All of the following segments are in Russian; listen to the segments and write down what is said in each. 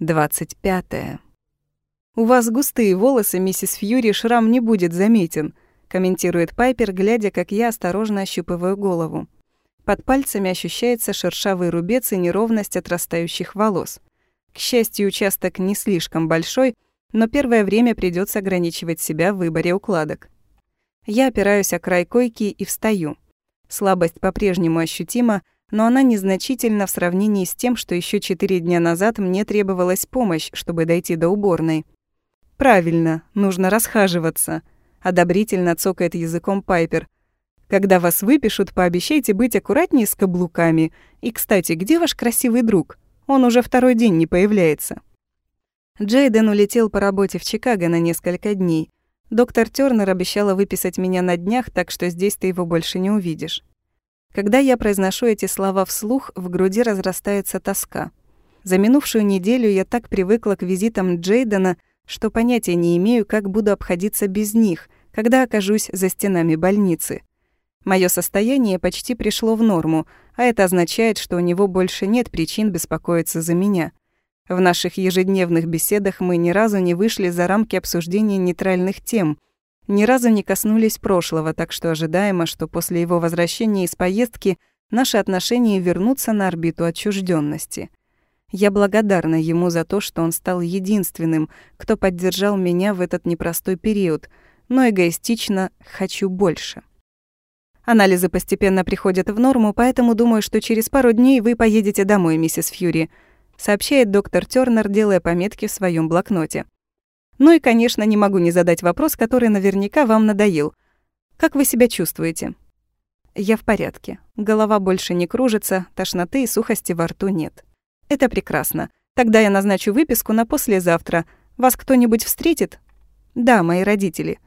25. «У вас густые волосы, миссис Фьюри, шрам не будет заметен», комментирует Пайпер, глядя, как я осторожно ощупываю голову. Под пальцами ощущается шершавый рубец и неровность отрастающих волос. К счастью, участок не слишком большой, но первое время придется ограничивать себя в выборе укладок. Я опираюсь о край койки и встаю. Слабость по-прежнему ощутима, но она незначительна в сравнении с тем, что еще четыре дня назад мне требовалась помощь, чтобы дойти до уборной. «Правильно, нужно расхаживаться», — одобрительно цокает языком Пайпер. «Когда вас выпишут, пообещайте быть аккуратнее с каблуками. И, кстати, где ваш красивый друг? Он уже второй день не появляется». Джейден улетел по работе в Чикаго на несколько дней. Доктор Тёрнер обещала выписать меня на днях, так что здесь ты его больше не увидишь. Когда я произношу эти слова вслух, в груди разрастается тоска. За минувшую неделю я так привыкла к визитам Джейдена, что понятия не имею, как буду обходиться без них, когда окажусь за стенами больницы. Моё состояние почти пришло в норму, а это означает, что у него больше нет причин беспокоиться за меня. В наших ежедневных беседах мы ни разу не вышли за рамки обсуждения нейтральных тем — ни разу не коснулись прошлого, так что ожидаемо, что после его возвращения из поездки наши отношения вернутся на орбиту отчужденности. Я благодарна ему за то, что он стал единственным, кто поддержал меня в этот непростой период, но эгоистично хочу больше. Анализы постепенно приходят в норму, поэтому думаю, что через пару дней вы поедете домой, миссис Фьюри, сообщает доктор Тёрнер, делая пометки в своем блокноте. Ну и, конечно, не могу не задать вопрос, который наверняка вам надоел. Как вы себя чувствуете? Я в порядке. Голова больше не кружится, тошноты и сухости во рту нет. Это прекрасно. Тогда я назначу выписку на послезавтра. Вас кто-нибудь встретит? Да, мои родители.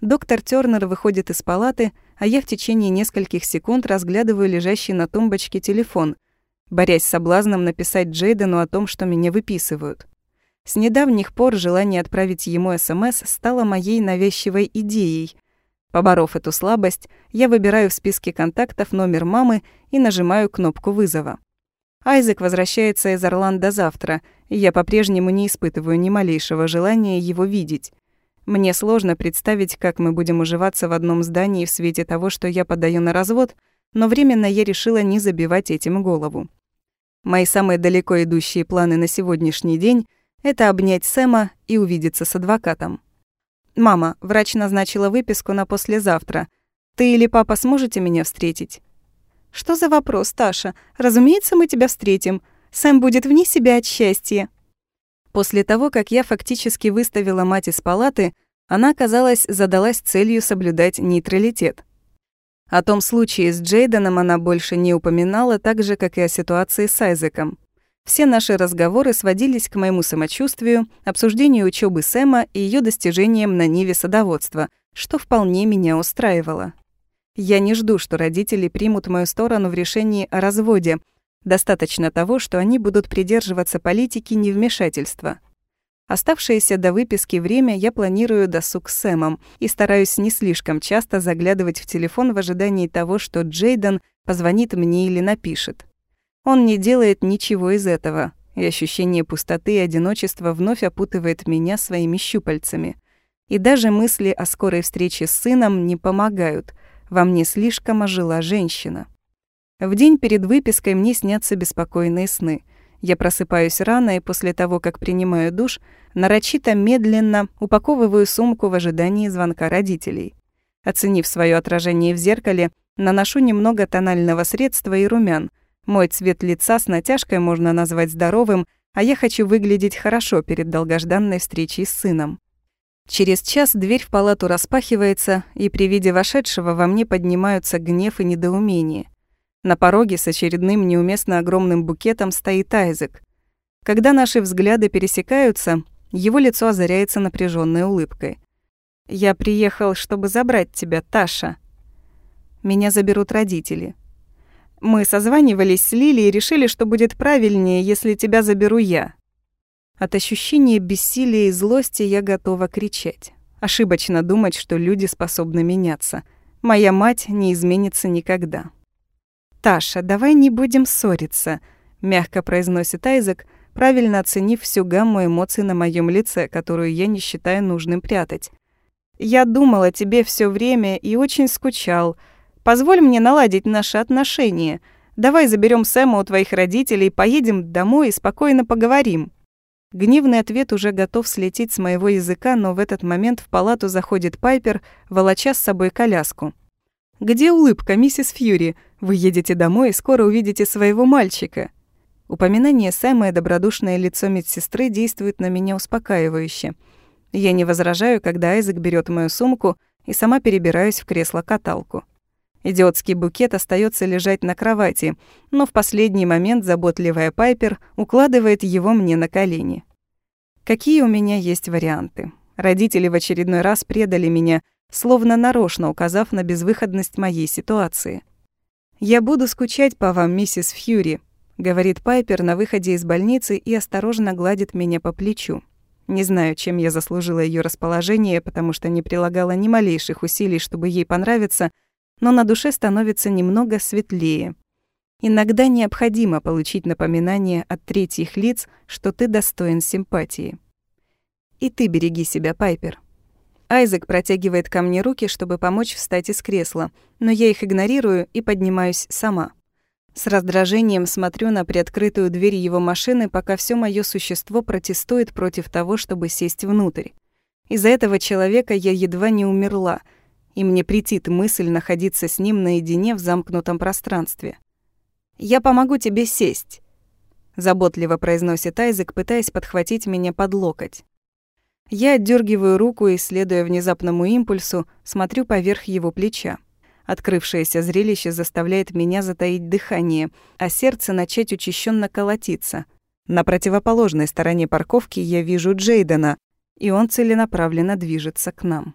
Доктор Тёрнер выходит из палаты, а я в течение нескольких секунд разглядываю лежащий на тумбочке телефон, борясь с соблазном написать Джейдену о том, что меня выписывают. С недавних пор желание отправить ему СМС стало моей навязчивой идеей. Поборов эту слабость, я выбираю в списке контактов номер мамы и нажимаю кнопку вызова. Айзек возвращается из Орландо завтра, и я по-прежнему не испытываю ни малейшего желания его видеть. Мне сложно представить, как мы будем уживаться в одном здании в свете того, что я подаю на развод, но временно я решила не забивать этим голову. Мои самые далеко идущие планы на сегодняшний день — это обнять Сэма и увидеться с адвокатом. «Мама, врач назначила выписку на послезавтра. Ты или папа сможете меня встретить?» «Что за вопрос, Таша? Разумеется, мы тебя встретим. Сэм будет вне себя от счастья». После того, как я фактически выставила мать из палаты, она, казалось, задалась целью соблюдать нейтралитет. О том случае с Джейденом она больше не упоминала, так же, как и о ситуации с Айзеком. Все наши разговоры сводились к моему самочувствию, обсуждению учебы Сэма и ее достижениям на ниве садоводства, что вполне меня устраивало. Я не жду, что родители примут мою сторону в решении о разводе. Достаточно того, что они будут придерживаться политики невмешательства. Оставшееся до выписки время я планирую досуг с Сэмом и стараюсь не слишком часто заглядывать в телефон в ожидании того, что Джейден позвонит мне или напишет. Он не делает ничего из этого, и ощущение пустоты и одиночества вновь опутывает меня своими щупальцами. И даже мысли о скорой встрече с сыном не помогают. Во мне слишком ожила женщина. В день перед выпиской мне снятся беспокойные сны. Я просыпаюсь рано и после того, как принимаю душ, нарочито медленно упаковываю сумку в ожидании звонка родителей. Оценив свое отражение в зеркале, наношу немного тонального средства и румян, мой цвет лица с натяжкой можно назвать здоровым, а я хочу выглядеть хорошо перед долгожданной встречей с сыном. Через час дверь в палату распахивается, и при виде вошедшего во мне поднимаются гнев и недоумение. На пороге с очередным неуместно огромным букетом стоит Айзек. Когда наши взгляды пересекаются, его лицо озаряется напряженной улыбкой. «Я приехал, чтобы забрать тебя, Таша. Меня заберут родители. Мы созванивались с Лили и решили, что будет правильнее, если тебя заберу я. От ощущения бессилия и злости я готова кричать. Ошибочно думать, что люди способны меняться. Моя мать не изменится никогда. «Таша, давай не будем ссориться», — мягко произносит Айзек, правильно оценив всю гамму эмоций на моем лице, которую я не считаю нужным прятать. «Я думал о тебе все время и очень скучал. Позволь мне наладить наши отношения. Давай заберем Сэма у твоих родителей, поедем домой и спокойно поговорим». Гневный ответ уже готов слететь с моего языка, но в этот момент в палату заходит Пайпер, волоча с собой коляску. «Где улыбка, миссис Фьюри? Вы едете домой и скоро увидите своего мальчика». Упоминание Сэма и добродушное лицо медсестры действует на меня успокаивающе. Я не возражаю, когда Айзек берет мою сумку и сама перебираюсь в кресло-каталку. Идиотский букет остается лежать на кровати, но в последний момент заботливая Пайпер укладывает его мне на колени. Какие у меня есть варианты? Родители в очередной раз предали меня, словно нарочно указав на безвыходность моей ситуации. «Я буду скучать по вам, миссис Фьюри», — говорит Пайпер на выходе из больницы и осторожно гладит меня по плечу. Не знаю, чем я заслужила ее расположение, потому что не прилагала ни малейших усилий, чтобы ей понравиться — но на душе становится немного светлее. Иногда необходимо получить напоминание от третьих лиц, что ты достоин симпатии. И ты береги себя, Пайпер. Айзек протягивает ко мне руки, чтобы помочь встать из кресла, но я их игнорирую и поднимаюсь сама. С раздражением смотрю на приоткрытую дверь его машины, пока все мое существо протестует против того, чтобы сесть внутрь. Из-за этого человека я едва не умерла — и мне претит мысль находиться с ним наедине в замкнутом пространстве. «Я помогу тебе сесть», — заботливо произносит Айзек, пытаясь подхватить меня под локоть. Я отдергиваю руку и, следуя внезапному импульсу, смотрю поверх его плеча. Открывшееся зрелище заставляет меня затаить дыхание, а сердце начать учащенно колотиться. На противоположной стороне парковки я вижу Джейдена, и он целенаправленно движется к нам.